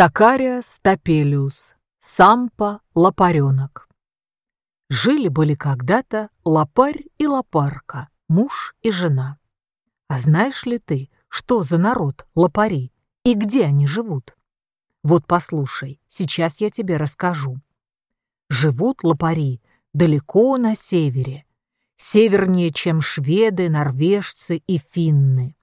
Сакариас Топелиус, Сампа Лопаренок. Жили-были когда-то лопарь и лопарка, муж и жена. А знаешь ли ты, что за народ лопари и где они живут? Вот послушай, сейчас я тебе расскажу. Живут лопари далеко на севере, севернее, чем шведы, норвежцы и финны.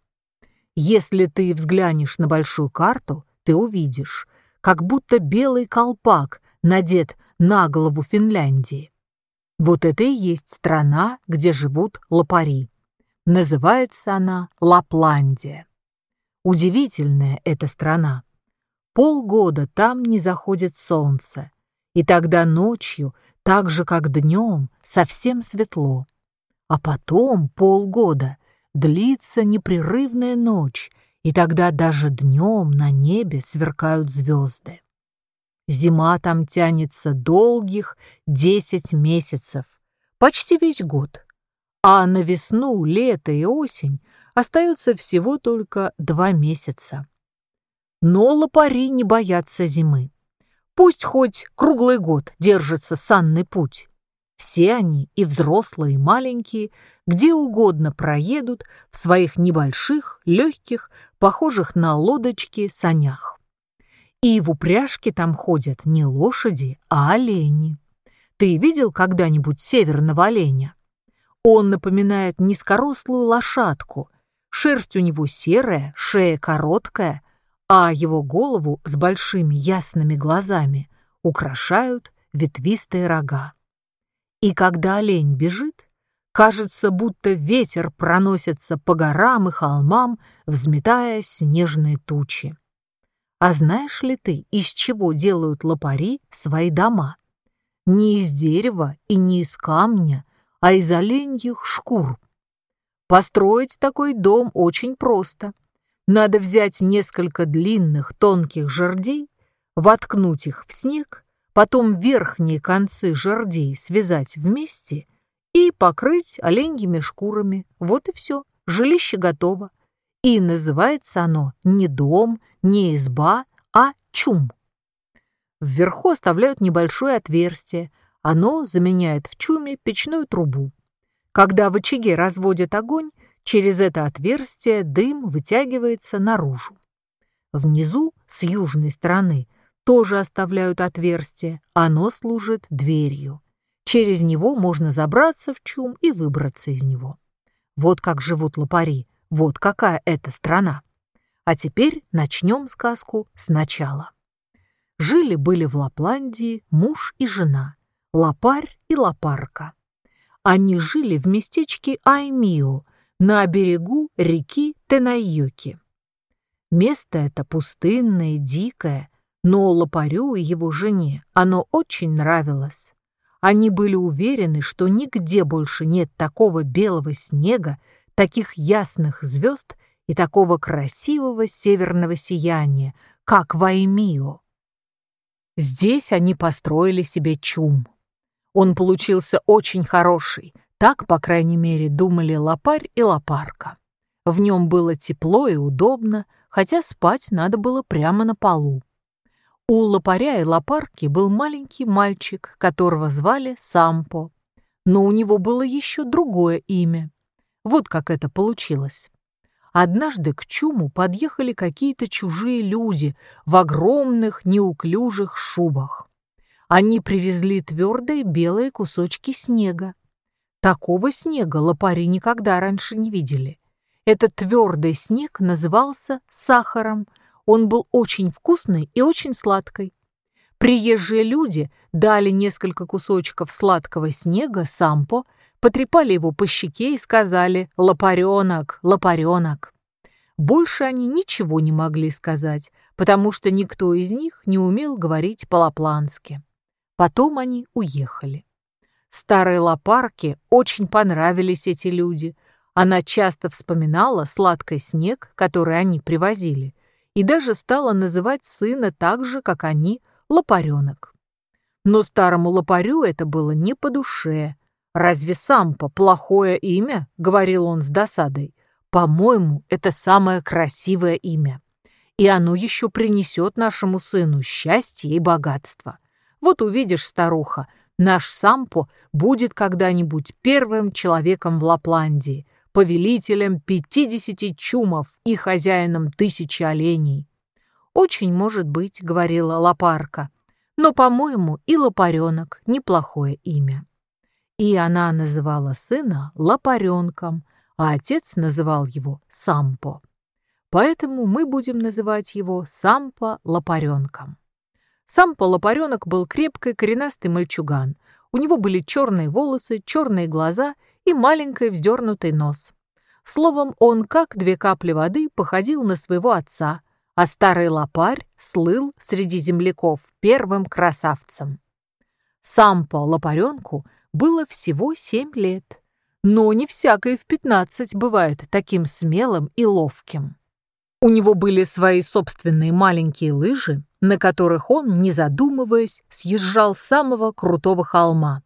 Если ты взглянешь на большую карту, ты увидишь, как будто белый колпак надет на голову Финляндии. Вот это и есть страна, где живут лопари. Называется она Лапландия. Удивительная эта страна. Полгода там не заходит солнце, и тогда ночью, так же как днем, совсем светло. А потом полгода длится непрерывная ночь, и тогда даже днем на небе сверкают звезды. Зима там тянется долгих десять месяцев, почти весь год. А на весну, лето и осень остается всего только два месяца. Но лопари не боятся зимы. Пусть хоть круглый год держится санный путь. Все они, и взрослые, и маленькие, где угодно проедут в своих небольших, легких, похожих на лодочки, санях. И в упряжке там ходят не лошади, а олени. Ты видел когда-нибудь северного оленя? Он напоминает низкорослую лошадку. Шерсть у него серая, шея короткая, а его голову с большими ясными глазами украшают ветвистые рога. И когда олень бежит, кажется, будто ветер проносится по горам и холмам, взметая снежные тучи. А знаешь ли ты, из чего делают лопари свои дома? Не из дерева и не из камня, а из оленьих шкур. Построить такой дом очень просто. Надо взять несколько длинных тонких жердей, воткнуть их в снег потом верхние концы жердей связать вместе и покрыть оленьими шкурами. Вот и все, жилище готово. И называется оно не дом, не изба, а чум. Вверху оставляют небольшое отверстие, оно заменяет в чуме печную трубу. Когда в очаге разводят огонь, через это отверстие дым вытягивается наружу. Внизу, с южной стороны, тоже оставляют отверстие, оно служит дверью. Через него можно забраться в чум и выбраться из него. Вот как живут лопари, вот какая это страна. А теперь начнем сказку сначала. Жили-были в Лапландии муж и жена, лопарь и лопарка. Они жили в местечке Аймио на берегу реки Тенайоки. Место это пустынное, дикое, но Лопарю и его жене оно очень нравилось. Они были уверены, что нигде больше нет такого белого снега, таких ясных звезд и такого красивого северного сияния, как в Аймио. Здесь они построили себе чум. Он получился очень хороший, так, по крайней мере, думали лопарь и лопарка. В нем было тепло и удобно, хотя спать надо было прямо на полу. У лопаря и лопарки был маленький мальчик, которого звали Сампо. Но у него было еще другое имя. Вот как это получилось. Однажды к чуму подъехали какие-то чужие люди в огромных неуклюжих шубах. Они привезли твердые белые кусочки снега. Такого снега лопари никогда раньше не видели. Этот твердый снег назывался сахаром, он был очень вкусный и очень сладкий. Приезжие люди дали несколько кусочков сладкого снега сампо, потрепали его по щеке и сказали «Лопаренок, лопаренок». Больше они ничего не могли сказать, потому что никто из них не умел говорить по-лаплански. Потом они уехали. Старой лопарке очень понравились эти люди. Она часто вспоминала сладкий снег, который они привозили, и даже стала называть сына так же, как они, лопаренок. Но старому лопарю это было не по душе. «Разве Сампа плохое имя?» — говорил он с досадой. «По-моему, это самое красивое имя. и оно еще принесет нашему сыну счастье и богатство. Вот увидишь, старуха, наш Сампо будет когда-нибудь первым человеком в Лапландии, повелителем пятидесяти чумов и хозяином тысячи оленей. «Очень может быть», — говорила Лапарка, «но, по-моему, и Лопаренок — неплохое имя». И она называла сына Лопаренком, а отец называл его Сампо. Поэтому мы будем называть его Сампо Лопаренком. Сампо Лопаренок был крепкий коренастый мальчуган. У него были черные волосы, черные глаза и маленький вздернутый нос. Словом, он, как две капли воды, походил на своего отца, а старый лопарь слыл среди земляков первым красавцем. Сам по лопаренку было всего семь лет, но не всякое в пятнадцать бывает таким смелым и ловким. У него были свои собственные маленькие лыжи, на которых он, не задумываясь, съезжал с самого крутого холма,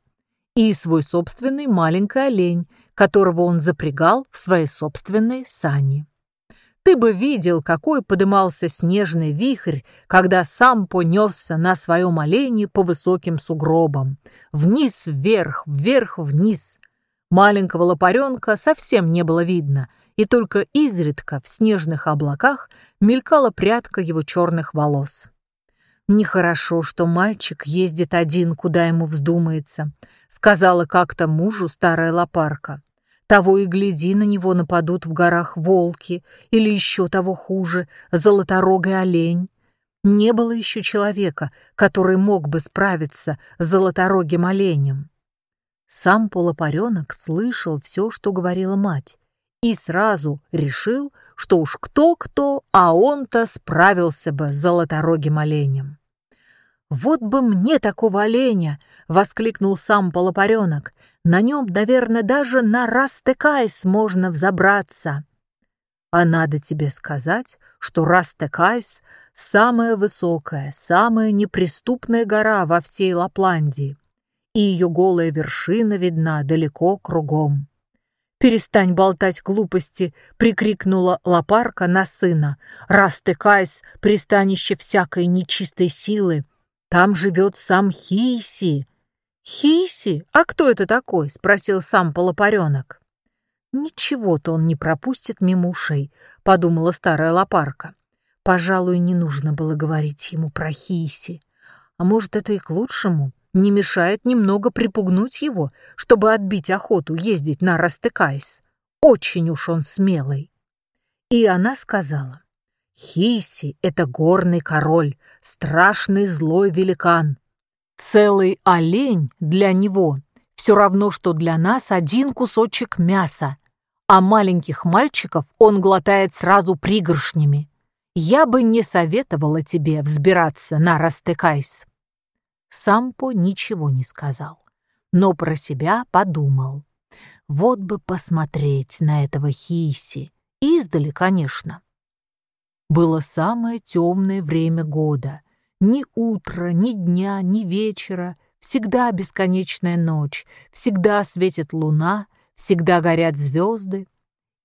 и свой собственный маленький олень, которого он запрягал в свои собственные сани. Ты бы видел, какой подымался снежный вихрь, когда сам понесся на своем олене по высоким сугробам. Вниз, вверх, вверх, вниз. Маленького лопаренка совсем не было видно, и только изредка в снежных облаках мелькала прядка его черных волос. «Нехорошо, что мальчик ездит один, куда ему вздумается», сказала как-то мужу старая лопарка. Того и гляди, на него нападут в горах волки или еще того хуже, золоторогый олень. Не было еще человека, который мог бы справиться с золоторогим оленем. Сампо-лопаренок слышал все, что говорила мать, и сразу решил, что уж кто-кто, а он-то справился бы с золоторогим оленем. «Вот бы мне такого оленя!» — воскликнул Сампо-лопаренок. На нем, наверное, даже на Растекайс можно взобраться. А надо тебе сказать, что Растекайс — самая высокая, самая неприступная гора во всей Лапландии, и ее голая вершина видна далеко кругом. «Перестань болтать глупости!» — прикрикнула лопарка на сына. «Растекайс — пристанище всякой нечистой силы. Там живет сам Хиси, «Хиси? А кто это такой?» — спросил Сампо-лопаренок. «Ничего-то он не пропустит мимо ушей», — подумала старая лопарка. Пожалуй, не нужно было говорить ему про Хиси. А может, это и к лучшему. Не мешает немного припугнуть его, чтобы отбить охоту ездить на Растекайс. Очень уж он смелый. И она сказала, «Хиси — это горный король, страшный злой великан. Целый олень для него все равно, что для нас один кусочек мяса, а маленьких мальчиков он глотает сразу пригоршнями. Я бы не советовала тебе взбираться на Растекайс. Сампо ничего не сказал, но про себя подумал. Вот бы посмотреть на этого Хиси. Издали, конечно. Было самое темное время года — ни утра, ни дня, ни вечера, всегда бесконечная ночь, всегда светит луна, всегда горят звезды,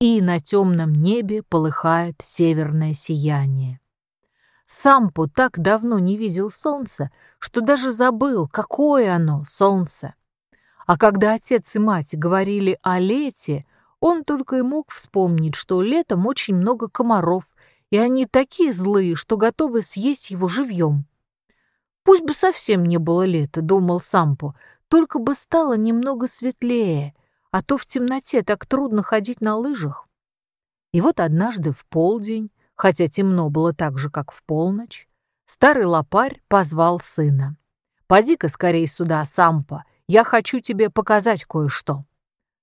и на темном небе полыхает северное сияние. Сампо так давно не видел солнца, что даже забыл, какое оно, солнце. А когда отец и мать говорили о лете, он только и мог вспомнить, что летом очень много комаров, и они такие злые, что готовы съесть его живьем. Пусть бы совсем не было лета, думал Сампо, только бы стало немного светлее, а то в темноте так трудно ходить на лыжах. И вот однажды в полдень, хотя темно было так же, как в полночь, старый лопарь позвал сына. «Поди-ка скорей сюда, Сампо, я хочу тебе показать кое-что».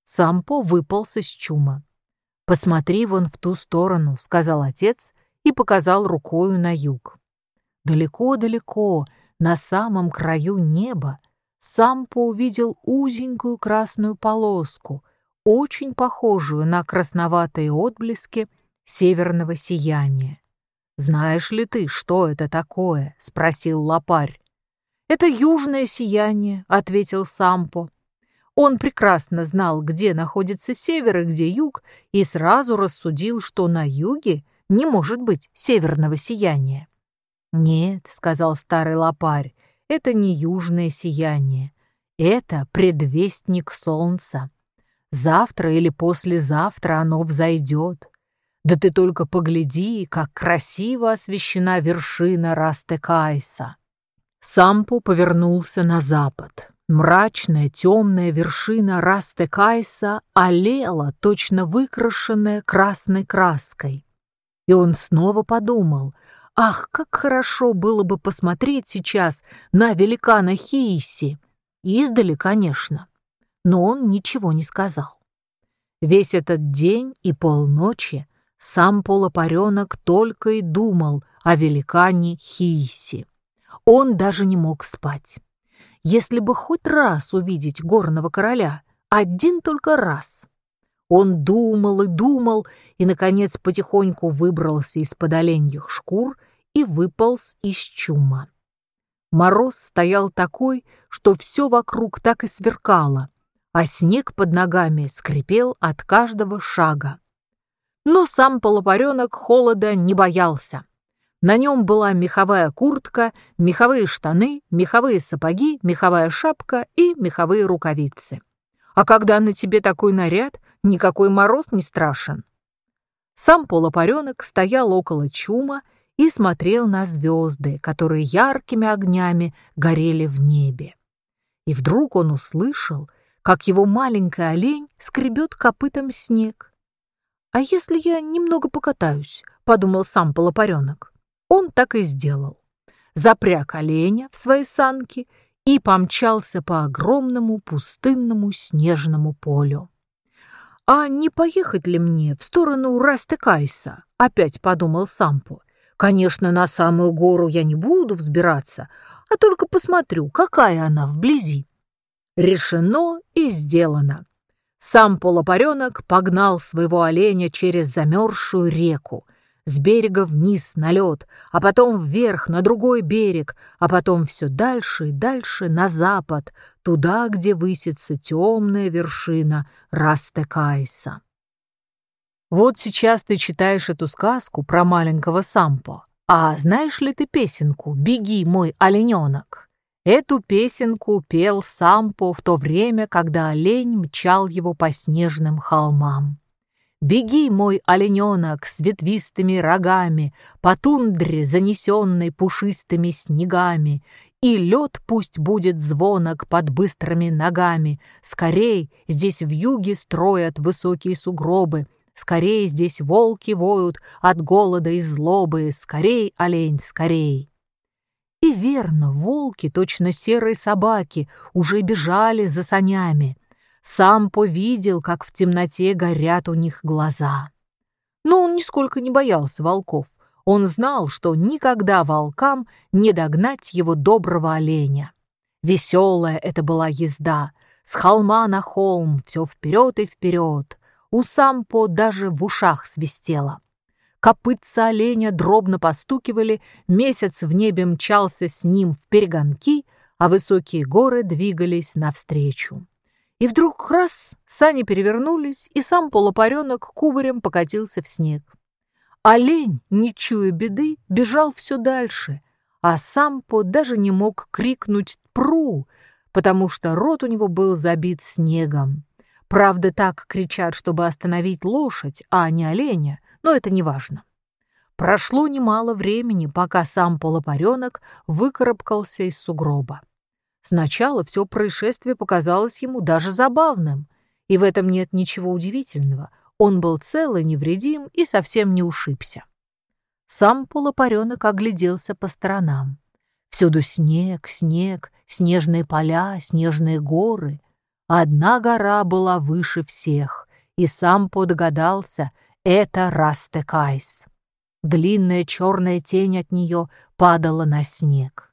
Сампо выполз из чума. «Посмотри вон в ту сторону», — сказал отец и показал рукою на юг. Далеко-далеко, на самом краю неба, Сампо увидел узенькую красную полоску, очень похожую на красноватые отблески северного сияния. «Знаешь ли ты, что это такое?» — спросил лопарь. «Это южное сияние», — ответил Сампо. Он прекрасно знал, где находится север и где юг, и сразу рассудил, что на юге не может быть северного сияния. «Нет», — сказал старый лопарь, — «это не южное сияние. Это предвестник солнца. Завтра или послезавтра оно взойдет. Да ты только погляди, как красиво освещена вершина Растекайса». Сампу повернулся на запад. Мрачная темная вершина Растекайса олела, точно выкрашенная красной краской. И он снова подумал, ах, как хорошо было бы посмотреть сейчас на великана Хииси. Издали, конечно, но он ничего не сказал. Весь этот день и полночи сам полопаренок только и думал о великане Хииси. Он даже не мог спать. Если бы хоть раз увидеть горного короля, один только раз. Он думал и думал, и, наконец, потихоньку выбрался из-под оленьих шкур и выполз из чума. Мороз стоял такой, что все вокруг так и сверкало, а снег под ногами скрипел от каждого шага. Но сам полопаренок холода не боялся. На нем была меховая куртка, меховые штаны, меховые сапоги, меховая шапка и меховые рукавицы. А когда на тебе такой наряд, никакой мороз не страшен. Сам полопаренок стоял около чума и смотрел на звезды, которые яркими огнями горели в небе. И вдруг он услышал, как его маленький олень скребет копытом снег. «А если я немного покатаюсь?» — подумал сам полопаренок. Он так и сделал. Запряг оленя в свои санки и помчался по огромному пустынному снежному полю. «А не поехать ли мне в сторону Растекайса?» — опять подумал Сампо. «Конечно, на самую гору я не буду взбираться, а только посмотрю, какая она вблизи». Решено и сделано. Сам полопаренок погнал своего оленя через замерзшую реку, с берега вниз на лед, а потом вверх на другой берег, а потом все дальше и дальше на запад, туда, где высится темная вершина Растекайса. Вот сейчас ты читаешь эту сказку про маленького Сампо. А знаешь ли ты песенку «Беги, мой олененок»? Эту песенку пел Сампо в то время, когда олень мчал его по снежным холмам. Беги, мой олененок, с ветвистыми рогами, По тундре, занесенной пушистыми снегами, И лед пусть будет звонок под быстрыми ногами. Скорей, здесь в юге строят высокие сугробы, Скорей здесь волки воют от голода и злобы, Скорей, олень, скорей. И верно, волки, точно серые собаки, Уже бежали за санями — сам повидел, как в темноте горят у них глаза. Но он нисколько не боялся волков. Он знал, что никогда волкам не догнать его доброго оленя. Веселая это была езда, с холма на холм, все вперед и вперед. У Сампо даже в ушах свистело. Копытца оленя дробно постукивали, месяц в небе мчался с ним в перегонки, а высокие горы двигались навстречу. И вдруг раз, сани перевернулись, и сам полупаренок кубарем покатился в снег. Олень, не чуя беды, бежал все дальше, а Сампо даже не мог крикнуть «Пру!», потому что рот у него был забит снегом. Правда, так кричат, чтобы остановить лошадь, а не оленя, но это не важно. Прошло немало времени, пока сам полопаренок выкарабкался из сугроба. Сначала все происшествие показалось ему даже забавным, и в этом нет ничего удивительного. Он был цел и невредим и совсем не ушибся. Сампо-лопаренок огляделся по сторонам. Всюду снег, снег, снежные поля, снежные горы. Одна гора была выше всех, и Сампо догадался — это Растекайс. Длинная черная тень от нее падала на снег.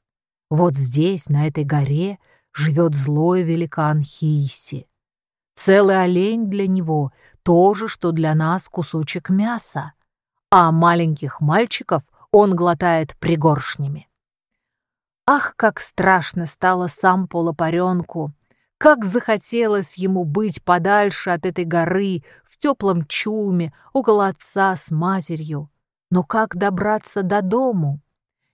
Вот здесь, на этой горе, живет злой великан Хиси. Целый олень для него — то же, что для нас кусочек мяса, а маленьких мальчиков он глотает пригоршнями. Ах, как страшно стало сам полопаренку! Как захотелось ему быть подальше от этой горы, в теплом чуме, около отца с матерью. Но как добраться до дому?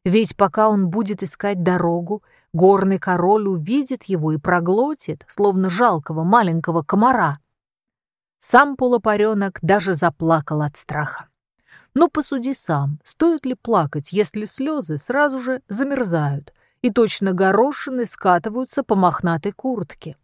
Ведь пока он будет искать дорогу, горный король увидит его и проглотит, словно жалкого маленького комара. Сам полупаренок даже заплакал от страха. Но посуди сам, стоит ли плакать, если слезы сразу же замерзают и точно горошины скатываются по мохнатой куртке.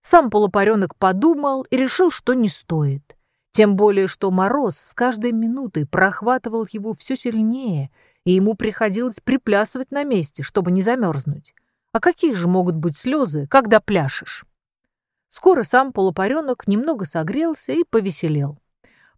Сам полупаренок подумал и решил, что не стоит. Тем более, что мороз с каждой минутой прохватывал его все сильнее, и ему приходилось приплясывать на месте, чтобы не замерзнуть. А какие же могут быть слезы, когда пляшешь? Скоро сам полупаренок немного согрелся и повеселел.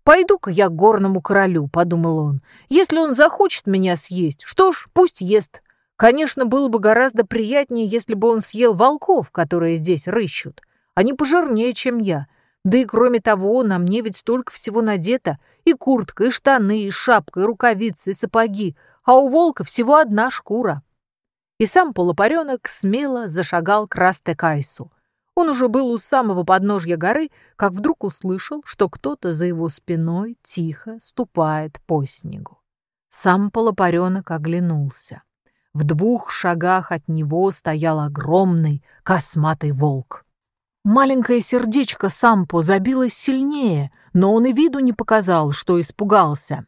«Пойду-ка я к горному королю», — подумал он. «Если он захочет меня съесть, что ж, пусть ест. Конечно, было бы гораздо приятнее, если бы он съел волков, которые здесь рыщут. Они пожирнее, чем я. Да и кроме того, на мне ведь столько всего надето. И куртка, и штаны, и шапка, и рукавицы, и сапоги. А у волка всего одна шкура». И сам полупаренок смело зашагал к Растекайсу. Он уже был у самого подножья горы, как вдруг услышал, что кто-то за его спиной тихо ступает по снегу. Сам полупаренок оглянулся. В двух шагах от него стоял огромный косматый волк. Маленькое сердечко Сампо забилось сильнее, но он и виду не показал, что испугался.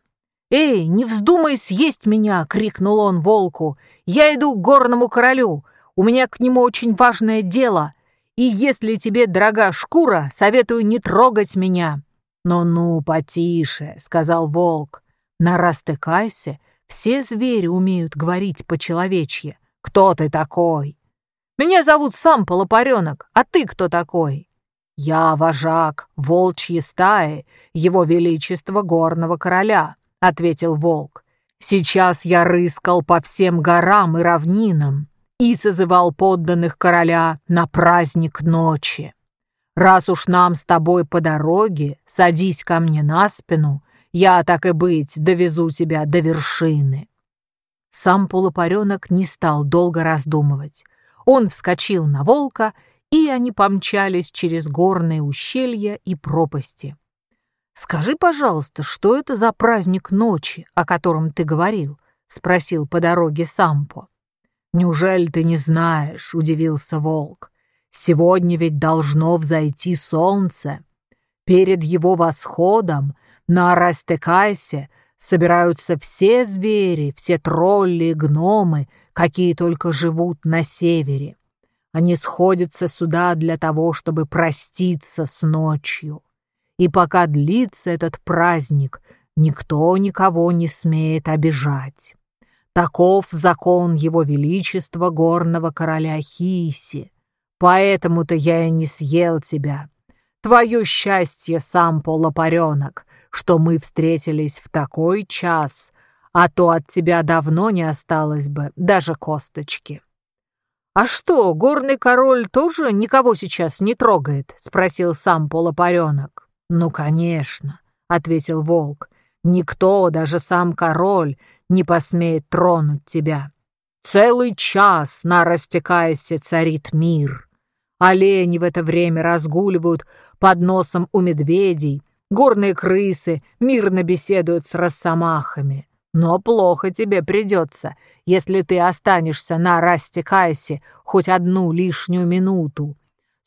«Эй, не вздумай съесть меня!» — крикнул он волку. «Я иду к горному королю. У меня к нему очень важное дело. И если тебе дорога шкура, советую не трогать меня». «Ну-ну, потише», — сказал волк. «На Растекайсе все звери умеют говорить по-человечье. Кто ты такой? Меня зовут сам Полопаренок, а ты кто такой? Я вожак волчьей стаи, его величество горного короля, ответил волк. Сейчас я рыскал по всем горам и равнинам и созывал подданных короля на праздник ночи. Раз уж нам с тобой по дороге, садись ко мне на спину я, так и быть, довезу тебя до вершины». Сам полупаренок не стал долго раздумывать. Он вскочил на волка, и они помчались через горные ущелья и пропасти. «Скажи, пожалуйста, что это за праздник ночи, о котором ты говорил?» — спросил по дороге Сампо. «Неужели ты не знаешь?» — удивился волк. «Сегодня ведь должно взойти солнце. Перед его восходом на Растекайсе собираются все звери, все тролли и гномы, какие только живут на севере. Они сходятся сюда для того, чтобы проститься с ночью. И пока длится этот праздник, никто никого не смеет обижать. Таков закон его величества горного короля Хиси. Поэтому-то я и не съел тебя. Твое счастье, сам полопаренок, что мы встретились в такой час, а то от тебя давно не осталось бы даже косточки». «А что, горный король тоже никого сейчас не трогает?» — спросил сам полопаренок. «Ну, конечно», — ответил волк. «Никто, даже сам король, не посмеет тронуть тебя. Целый час на растекайся царит мир. Олени в это время разгуливают под носом у медведей, Горные крысы мирно беседуют с росомахами. Но плохо тебе придется, если ты останешься на Растекайсе хоть одну лишнюю минуту.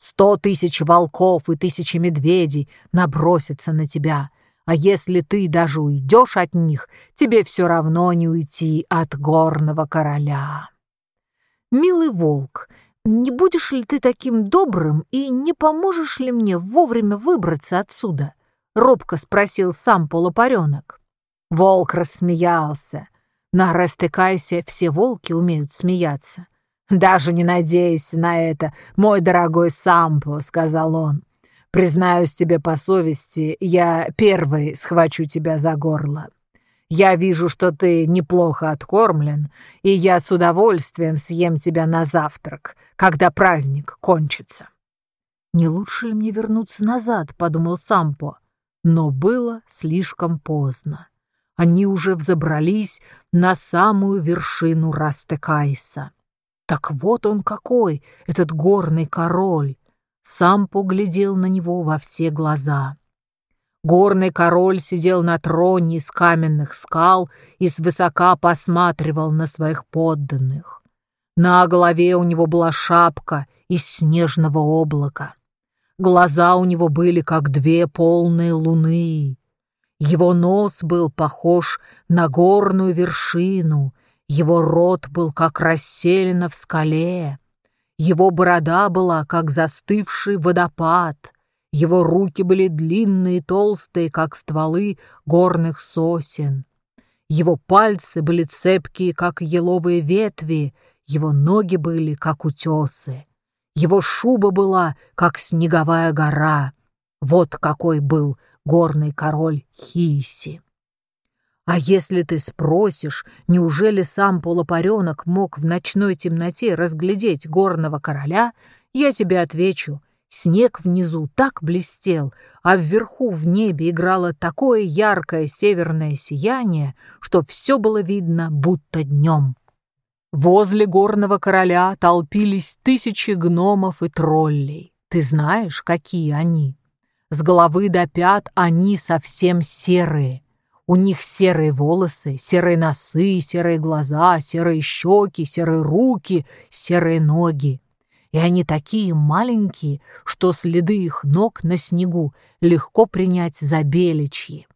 Сто тысяч волков и тысячи медведей набросятся на тебя, а если ты даже уйдешь от них, тебе все равно не уйти от горного короля. Милый волк, не будешь ли ты таким добрым и не поможешь ли мне вовремя выбраться отсюда? — робко спросил сам полупаренок. Волк рассмеялся. На Растекайсе все волки умеют смеяться. «Даже не надейся на это, мой дорогой Сампо», — сказал он. «Признаюсь тебе по совести, я первый схвачу тебя за горло. Я вижу, что ты неплохо откормлен, и я с удовольствием съем тебя на завтрак, когда праздник кончится». «Не лучше ли мне вернуться назад?» — подумал Сампо. Но было слишком поздно. Они уже взобрались на самую вершину Растекайса. Так вот он какой, этот горный король. Сам поглядел на него во все глаза. Горный король сидел на троне из каменных скал и свысока посматривал на своих подданных. На голове у него была шапка из снежного облака. Глаза у него были, как две полные луны. Его нос был похож на горную вершину, его рот был, как расселена в скале, его борода была, как застывший водопад — его руки были длинные и толстые, как стволы горных сосен. Его пальцы были цепкие, как еловые ветви, его ноги были, как утесы. Его шуба была, как снеговая гора. Вот какой был горный король Хиси. А если ты спросишь, неужели сам полупаренок мог в ночной темноте разглядеть горного короля, я тебе отвечу — Снег внизу так блестел, а вверху в небе играло такое яркое северное сияние, что все было видно, будто днем. Возле горного короля толпились тысячи гномов и троллей. Ты знаешь, какие они? С головы до пят они совсем серые. У них серые волосы, серые носы, серые глаза, серые щеки, серые руки, серые ноги и они такие маленькие, что следы их ног на снегу легко принять за беличьи.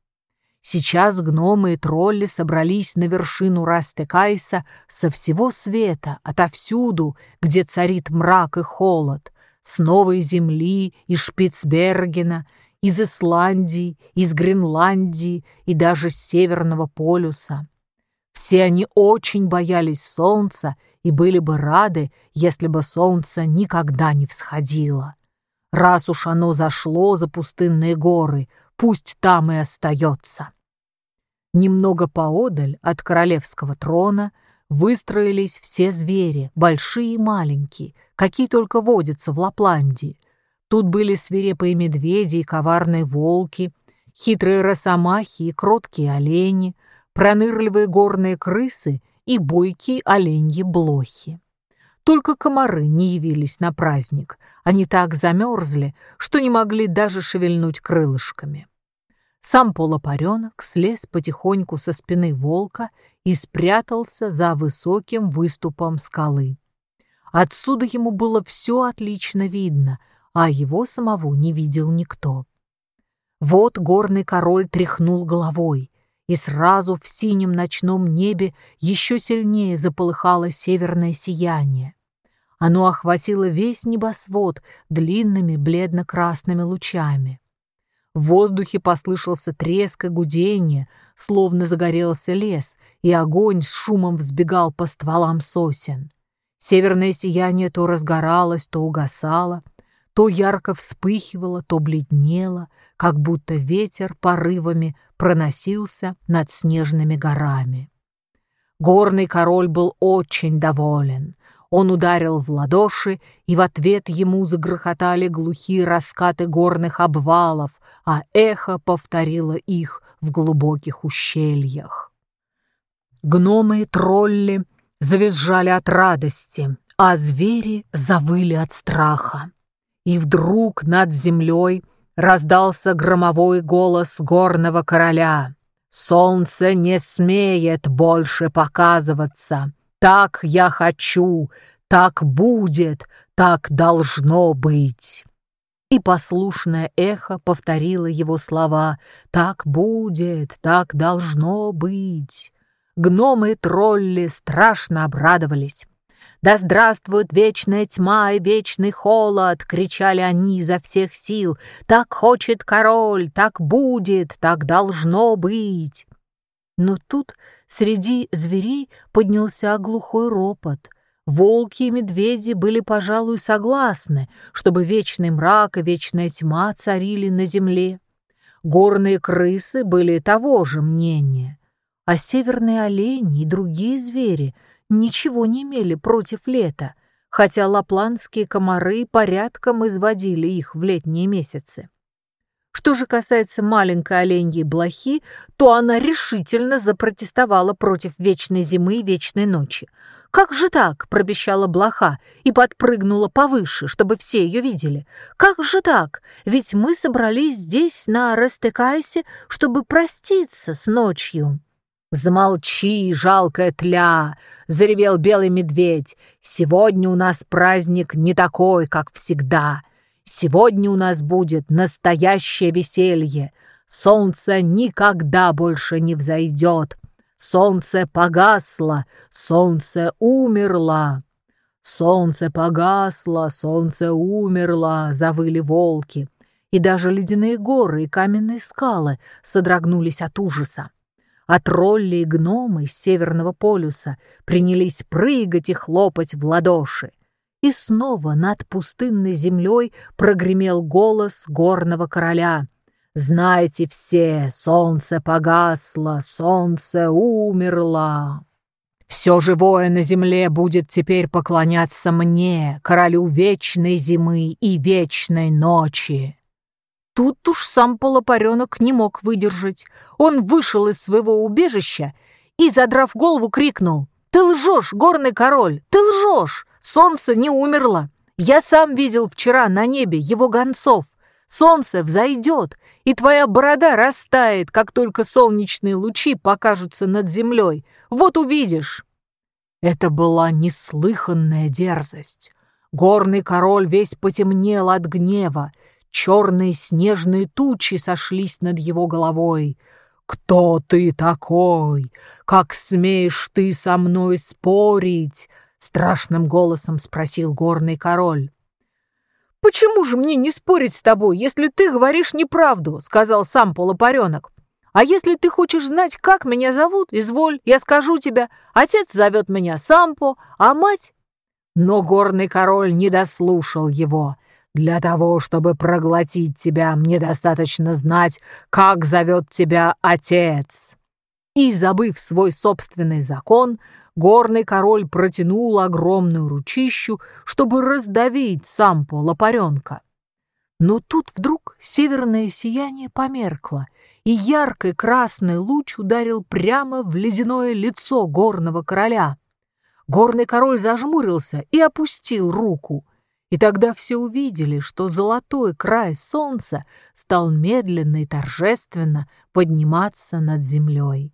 Сейчас гномы и тролли собрались на вершину Растекайса со всего света, отовсюду, где царит мрак и холод, с новой земли, из Шпицбергена, из Исландии, из Гренландии и даже с Северного полюса. Все они очень боялись солнца и были бы рады, если бы солнце никогда не всходило. Раз уж оно зашло за пустынные горы, пусть там и остается. Немного поодаль от королевского трона выстроились все звери, большие и маленькие, какие только водятся в Лапландии. Тут были свирепые медведи и коварные волки, хитрые росомахи и кроткие олени, пронырливые горные крысы и бойкие оленьи блохи. Только комары не явились на праздник. Они так замерзли, что не могли даже шевельнуть крылышками. Сам полопаренок слез потихоньку со спины волка и спрятался за высоким выступом скалы. Отсюда ему было все отлично видно, а его самого не видел никто. Вот горный король тряхнул головой, и сразу в синем ночном небе еще сильнее заполыхало северное сияние. Оно охватило весь небосвод длинными бледно-красными лучами. В воздухе послышался треск и гудение, словно загорелся лес, и огонь с шумом взбегал по стволам сосен. Северное сияние то разгоралось, то угасало, то ярко вспыхивало, то бледнело, как будто ветер порывами проносился над снежными горами. Горный король был очень доволен. Он ударил в ладоши, и в ответ ему загрохотали глухие раскаты горных обвалов, а эхо повторило их в глубоких ущельях. Гномы и тролли завизжали от радости, а звери завыли от страха. И вдруг над землей раздался громовой голос горного короля. «Солнце не смеет больше показываться. Так я хочу, так будет, так должно быть». И послушное эхо повторило его слова «Так будет, так должно быть». Гномы и тролли страшно обрадовались. «Да здравствует вечная тьма и вечный холод!» — кричали они изо всех сил. «Так хочет король, так будет, так должно быть!» Но тут среди зверей поднялся глухой ропот. Волки и медведи были, пожалуй, согласны, чтобы вечный мрак и вечная тьма царили на земле. Горные крысы были того же мнения. А северные олени и другие звери — ничего не имели против лета, хотя лапландские комары порядком изводили их в летние месяцы. Что же касается маленькой оленьей блохи, то она решительно запротестовала против вечной зимы и вечной ночи. «Как же так?» — пропищала блоха и подпрыгнула повыше, чтобы все ее видели. «Как же так? Ведь мы собрались здесь, на Растекайсе, чтобы проститься с ночью». «Замолчи, жалкая тля!» — заревел белый медведь. «Сегодня у нас праздник не такой, как всегда. Сегодня у нас будет настоящее веселье. Солнце никогда больше не взойдет. Солнце погасло, солнце умерло. Солнце погасло, солнце умерло, завыли волки. И даже ледяные горы и каменные скалы содрогнулись от ужаса. А тролли и гномы с Северного полюса принялись прыгать и хлопать в ладоши. И снова над пустынной землей прогремел голос горного короля — Знайте все, солнце погасло, солнце умерло. Все живое на земле будет теперь поклоняться мне, королю вечной зимы и вечной ночи. Тут уж сам полопаренок не мог выдержать. Он вышел из своего убежища и, задрав голову, крикнул. «Ты лжешь, горный король, ты лжешь! Солнце не умерло! Я сам видел вчера на небе его гонцов. Солнце взойдет, и твоя борода растает, как только солнечные лучи покажутся над землей. Вот увидишь». Это была неслыханная дерзость. Горный король весь потемнел от гнева. Черные снежные тучи сошлись над его головой. «Кто ты такой? Как смеешь ты со мной спорить?» Страшным голосом спросил горный король. «Почему же мне не спорить с тобой, если ты говоришь неправду?» — сказал сам полупаренок. «А если ты хочешь знать, как меня зовут, изволь, я скажу тебе. Отец зовет меня Сампо, а мать...» Но горный король не дослушал его. «Для того, чтобы проглотить тебя, мне достаточно знать, как зовет тебя отец». И, забыв свой собственный закон, горный король протянул огромную ручищу, чтобы раздавить сампу лопаренка. Но тут вдруг северное сияние померкло, и яркий красный луч ударил прямо в ледяное лицо горного короля. Горный король зажмурился и опустил руку, и тогда все увидели, что золотой край солнца стал медленно и торжественно подниматься над землей.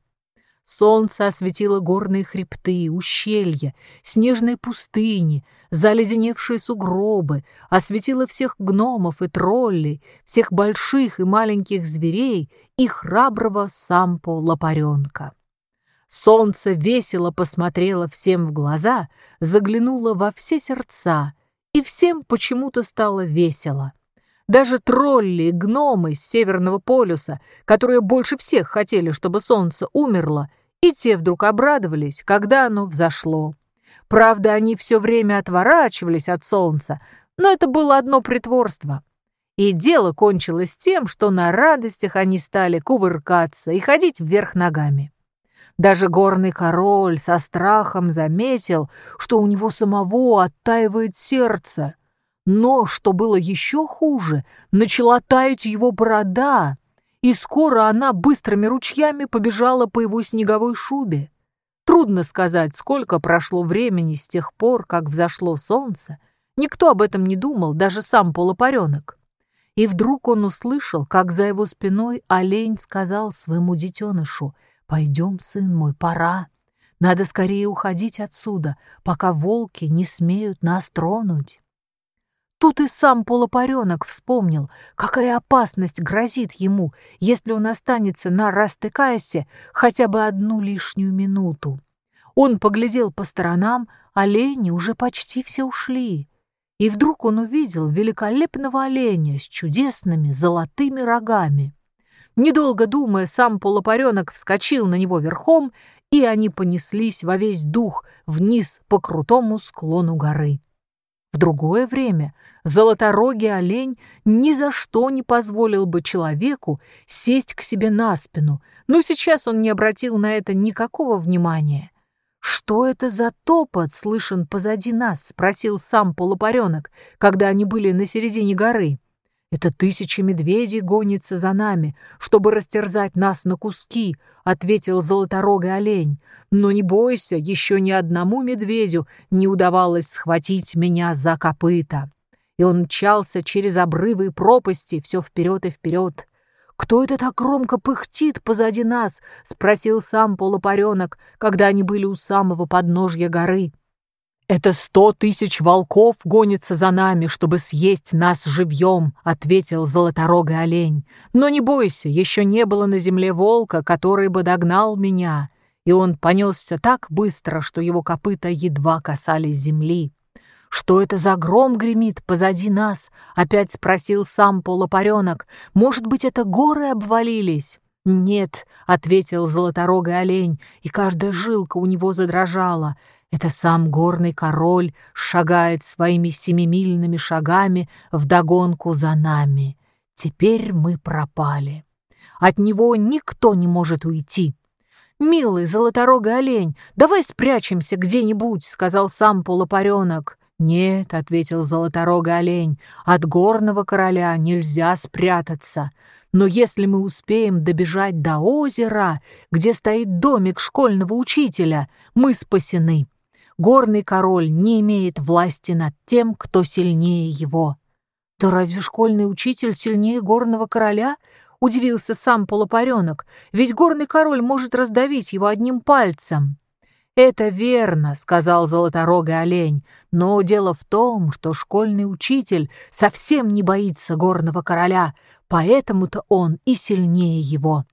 Солнце осветило горные хребты, ущелья, снежные пустыни, заледеневшие сугробы, осветило всех гномов и троллей, всех больших и маленьких зверей и храброго сампо-лопаренка. Солнце весело посмотрело всем в глаза, заглянуло во все сердца, и всем почему-то стало весело. Даже тролли и гномы с Северного полюса, которые больше всех хотели, чтобы солнце умерло, и те вдруг обрадовались, когда оно взошло. Правда, они все время отворачивались от солнца, но это было одно притворство. И дело кончилось тем, что на радостях они стали кувыркаться и ходить вверх ногами. Даже горный король со страхом заметил, что у него самого оттаивает сердце — но, что было еще хуже, начала таять его борода, и скоро она быстрыми ручьями побежала по его снеговой шубе. Трудно сказать, сколько прошло времени с тех пор, как взошло солнце. Никто об этом не думал, даже сам полупаренок. И вдруг он услышал, как за его спиной олень сказал своему детенышу, «Пойдем, сын мой, пора. Надо скорее уходить отсюда, пока волки не смеют нас тронуть». Тут и сам полупаренок вспомнил, какая опасность грозит ему, если он останется на Растекаесе хотя бы одну лишнюю минуту. Он поглядел по сторонам, олени уже почти все ушли. И вдруг он увидел великолепного оленя с чудесными золотыми рогами. Недолго думая, сам полупаренок вскочил на него верхом, и они понеслись во весь дух вниз по крутому склону горы. В другое время золоторогий олень ни за что не позволил бы человеку сесть к себе на спину, но сейчас он не обратил на это никакого внимания. «Что это за топот слышен позади нас?» — спросил сам полупаренок, когда они были на середине горы. Это тысячи медведей гонится за нами, чтобы растерзать нас на куски, ответил золоторогый олень. Но не бойся, еще ни одному медведю не удавалось схватить меня за копыта. И он мчался через обрывы и пропасти все вперед и вперед. «Кто это так громко пыхтит позади нас?» — спросил сам полупаренок, когда они были у самого подножья горы. «Это сто тысяч волков гонятся за нами, чтобы съесть нас живьем», — ответил золоторогый олень. «Но не бойся, еще не было на земле волка, который бы догнал меня». И он понесся так быстро, что его копыта едва касались земли. «Что это за гром гремит позади нас?» — опять спросил сам полупаренок. «Может быть, это горы обвалились?» «Нет», — ответил золоторогый олень, и каждая жилка у него задрожала. Это сам горный король шагает своими семимильными шагами вдогонку за нами. Теперь мы пропали. От него никто не может уйти. «Милый золоторогий олень, давай спрячемся где-нибудь», — сказал сам полупаренок. «Нет», — ответил золоторогий олень, — «от горного короля нельзя спрятаться. Но если мы успеем добежать до озера, где стоит домик школьного учителя, мы спасены» горный король не имеет власти над тем, кто сильнее его. Да разве школьный учитель сильнее горного короля? Удивился сам полупаренок, ведь горный король может раздавить его одним пальцем. «Это верно», — сказал золоторогий олень, «но дело в том, что школьный учитель совсем не боится горного короля, поэтому-то он и сильнее его».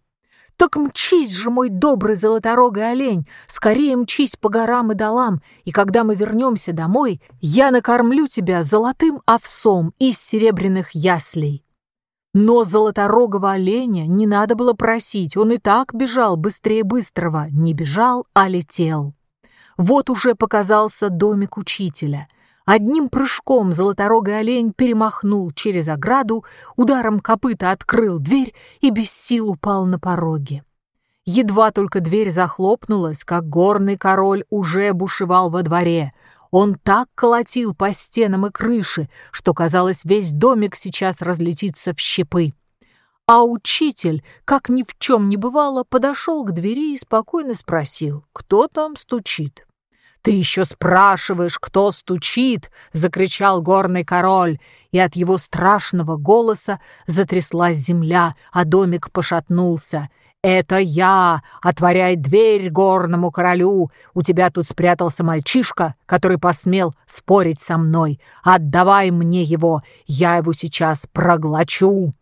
Так мчись же, мой добрый золоторогий олень, скорее мчись по горам и долам, и когда мы вернемся домой, я накормлю тебя золотым овсом из серебряных яслей. Но золоторогого оленя не надо было просить, он и так бежал быстрее быстрого, не бежал, а летел. Вот уже показался домик учителя — Одним прыжком золоторогий олень перемахнул через ограду, ударом копыта открыл дверь и без сил упал на пороге. Едва только дверь захлопнулась, как горный король уже бушевал во дворе. Он так колотил по стенам и крыше, что, казалось, весь домик сейчас разлетится в щепы. А учитель, как ни в чем не бывало, подошел к двери и спокойно спросил, кто там стучит. «Ты еще спрашиваешь, кто стучит!» — закричал горный король, и от его страшного голоса затряслась земля, а домик пошатнулся. «Это я! Отворяй дверь горному королю! У тебя тут спрятался мальчишка, который посмел спорить со мной. Отдавай мне его, я его сейчас проглочу!»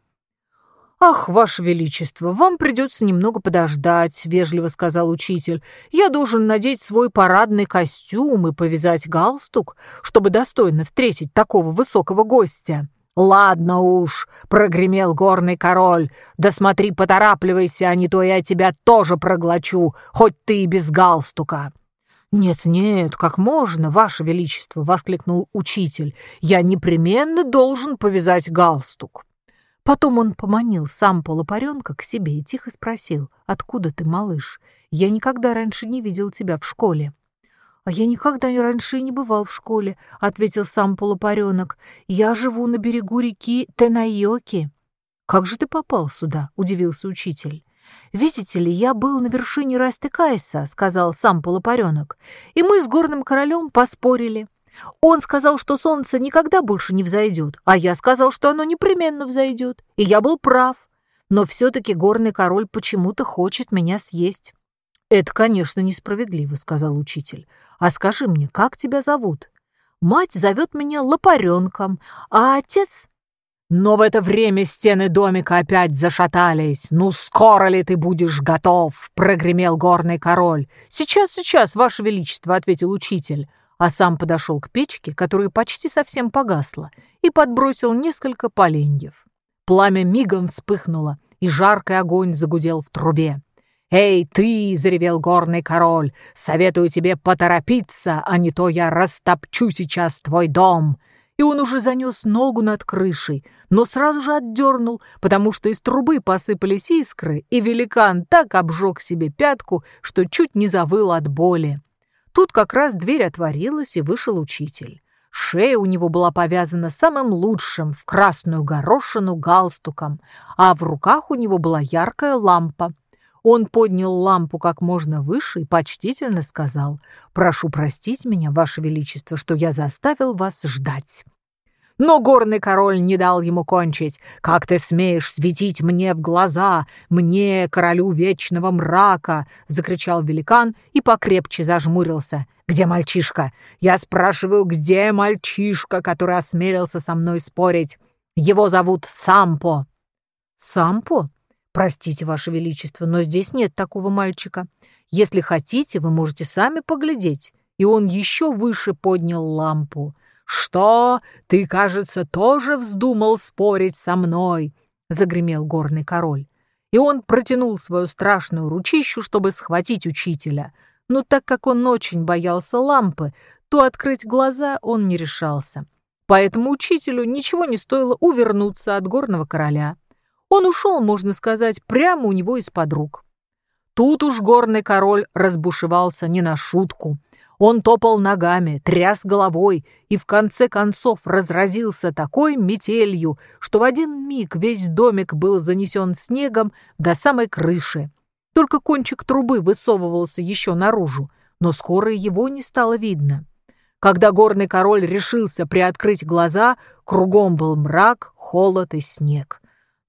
«Ах, Ваше Величество, вам придется немного подождать», — вежливо сказал учитель. «Я должен надеть свой парадный костюм и повязать галстук, чтобы достойно встретить такого высокого гостя». «Ладно уж», — прогремел горный король, «да смотри, поторапливайся, а не то я тебя тоже проглочу, хоть ты и без галстука». «Нет-нет, как можно, Ваше Величество!» — воскликнул учитель. «Я непременно должен повязать галстук». Потом он поманил сам полупаренка к себе и тихо спросил, «Откуда ты, малыш? Я никогда раньше не видел тебя в школе». «А я никогда раньше не бывал в школе», — ответил сам полупаренок. «Я живу на берегу реки Тенайоки». «Как же ты попал сюда?» — удивился учитель. «Видите ли, я был на вершине Растекайса», — сказал сам полупаренок, «и мы с горным королем поспорили. Он сказал, что солнце никогда больше не взойдет, а я сказал, что оно непременно взойдет, и я был прав. Но все-таки горный король почему-то хочет меня съесть. «Это, конечно, несправедливо», — сказал учитель. «А скажи мне, как тебя зовут?» «Мать зовет меня Лопаренком, а отец...» Но в это время стены домика опять зашатались. «Ну, скоро ли ты будешь готов?» — прогремел горный король. «Сейчас, сейчас, ваше величество», — ответил учитель а сам подошел к печке, которая почти совсем погасла, и подбросил несколько поленьев. Пламя мигом вспыхнуло, и жаркий огонь загудел в трубе. «Эй, ты!» — заревел горный король. «Советую тебе поторопиться, а не то я растопчу сейчас твой дом!» И он уже занес ногу над крышей, но сразу же отдернул, потому что из трубы посыпались искры, и великан так обжег себе пятку, что чуть не завыл от боли. Тут как раз дверь отворилась, и вышел учитель. Шея у него была повязана самым лучшим в красную горошину галстуком, а в руках у него была яркая лампа. Он поднял лампу как можно выше и почтительно сказал «Прошу простить меня, Ваше Величество, что я заставил вас ждать». Но горный король не дал ему кончить. «Как ты смеешь светить мне в глаза, мне, королю вечного мрака!» — закричал великан и покрепче зажмурился. «Где мальчишка? Я спрашиваю, где мальчишка, который осмелился со мной спорить? Его зовут Сампо». «Сампо? Простите, Ваше Величество, но здесь нет такого мальчика. Если хотите, вы можете сами поглядеть». И он еще выше поднял лампу. «Что? Ты, кажется, тоже вздумал спорить со мной?» — загремел горный король. И он протянул свою страшную ручищу, чтобы схватить учителя. Но так как он очень боялся лампы, то открыть глаза он не решался. Поэтому учителю ничего не стоило увернуться от горного короля. Он ушел, можно сказать, прямо у него из-под рук. Тут уж горный король разбушевался не на шутку. Он топал ногами, тряс головой и в конце концов разразился такой метелью, что в один миг весь домик был занесен снегом до самой крыши. Только кончик трубы высовывался еще наружу, но скоро его не стало видно. Когда горный король решился приоткрыть глаза, кругом был мрак, холод и снег.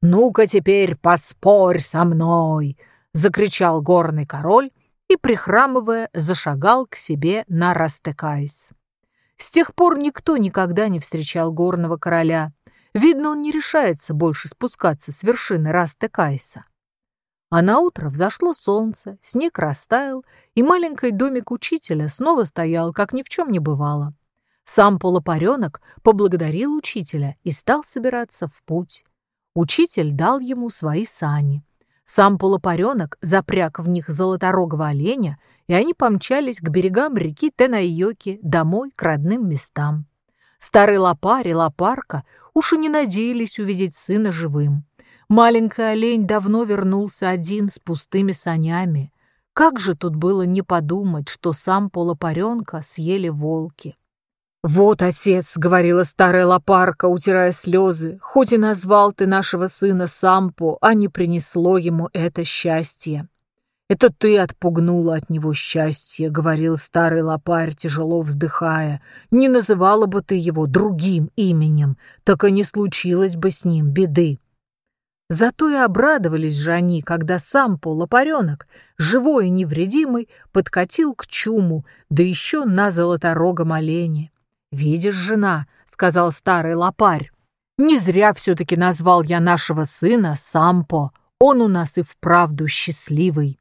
«Ну-ка теперь поспорь со мной!» — закричал горный король и, прихрамывая, зашагал к себе на Растекайс. С тех пор никто никогда не встречал горного короля. Видно, он не решается больше спускаться с вершины Растекайса. А на утро взошло солнце, снег растаял, и маленький домик учителя снова стоял, как ни в чем не бывало. Сам полупаренок поблагодарил учителя и стал собираться в путь. Учитель дал ему свои сани. Сам полупаренок запряг в них золоторогого оленя, и они помчались к берегам реки Тенайоки домой к родным местам. Старый лопарь и лопарка уж и не надеялись увидеть сына живым. Маленький олень давно вернулся один с пустыми санями. Как же тут было не подумать, что сам полупаренка съели волки. «Вот, отец», — говорила старая лопарка, утирая слезы, «хоть и назвал ты нашего сына Сампо, а не принесло ему это счастье». «Это ты отпугнула от него счастье», — говорил старый лопарь, тяжело вздыхая. «Не называла бы ты его другим именем, так и не случилось бы с ним беды». Зато и обрадовались же они, когда сам полопаренок, живой и невредимый, подкатил к чуму, да еще на золоторогом олене. «Видишь, жена», — сказал старый лопарь, «не зря все-таки назвал я нашего сына Сампо. Он у нас и вправду счастливый».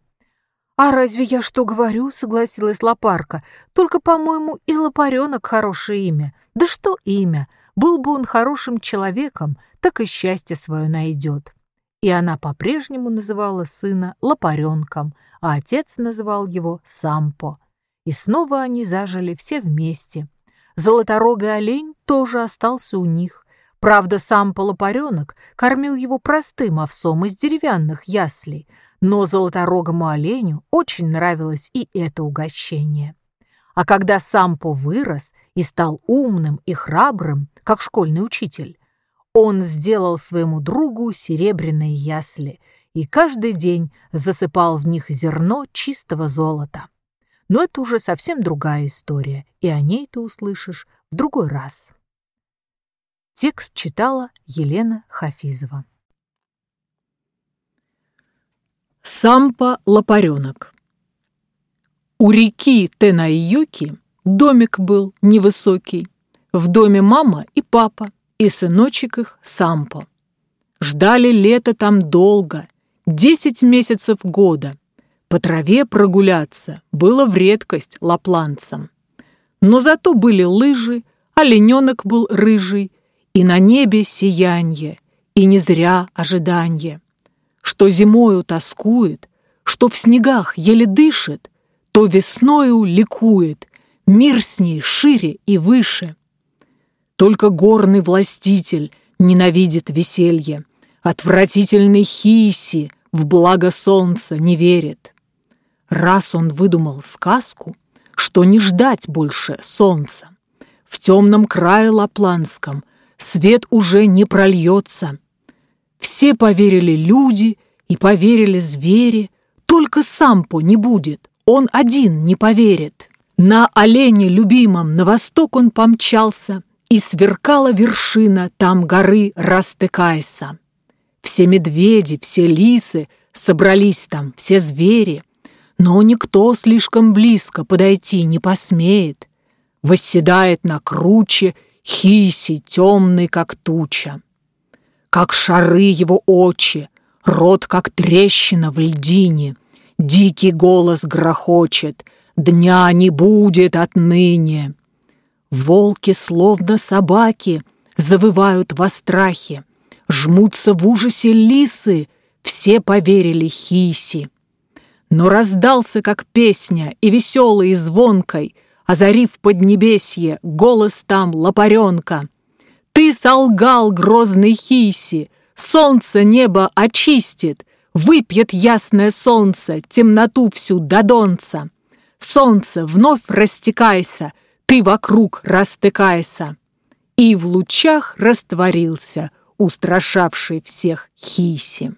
«А разве я что говорю?» — согласилась лопарка. «Только, по-моему, и лопаренок хорошее имя. Да что имя? Был бы он хорошим человеком, так и счастье свое найдет». И она по-прежнему называла сына лопаренком, а отец называл его Сампо. И снова они зажили все вместе — Золоторогий олень тоже остался у них. Правда, сам полопаренок кормил его простым овсом из деревянных яслей, но золоторогому оленю очень нравилось и это угощение. А когда Сампо вырос и стал умным и храбрым, как школьный учитель, он сделал своему другу серебряные ясли и каждый день засыпал в них зерно чистого золота. Но это уже совсем другая история, и о ней ты услышишь в другой раз. Текст читала Елена Хафизова. Сампа Лопаренок У реки Тенайюки домик был невысокий. В доме мама и папа, и сыночек их Сампа. Ждали лето там долго, десять месяцев года — по траве прогуляться было в редкость лапланцам. Но зато были лыжи, олененок был рыжий, и на небе сиянье, и не зря ожиданье. Что зимою тоскует, что в снегах еле дышит, то весною ликует, мир с ней шире и выше. Только горный властитель ненавидит веселье, отвратительный хиси в благо солнца не верит. Раз он выдумал сказку, что не ждать больше солнца. В темном крае Лапландском свет уже не прольется. Все поверили люди и поверили звери, только Сампо не будет, он один не поверит. На олене любимом на восток он помчался, и сверкала вершина там горы Растыкайса. Все медведи, все лисы собрались там, все звери, но никто слишком близко подойти не посмеет. Восседает на круче хиси, темный, как туча. Как шары его очи, рот, как трещина в льдине, дикий голос грохочет, дня не будет отныне. Волки, словно собаки, завывают во страхе, жмутся в ужасе лисы, все поверили Хиси. Но раздался, как песня, и веселый, и звонкой, озарив поднебесье, голос там лопаренка. Ты солгал, грозный Хиси, солнце небо очистит, выпьет ясное солнце темноту всю до донца. Солнце, вновь растекайся, ты вокруг растыкайся. И в лучах растворился устрашавший всех Хиси.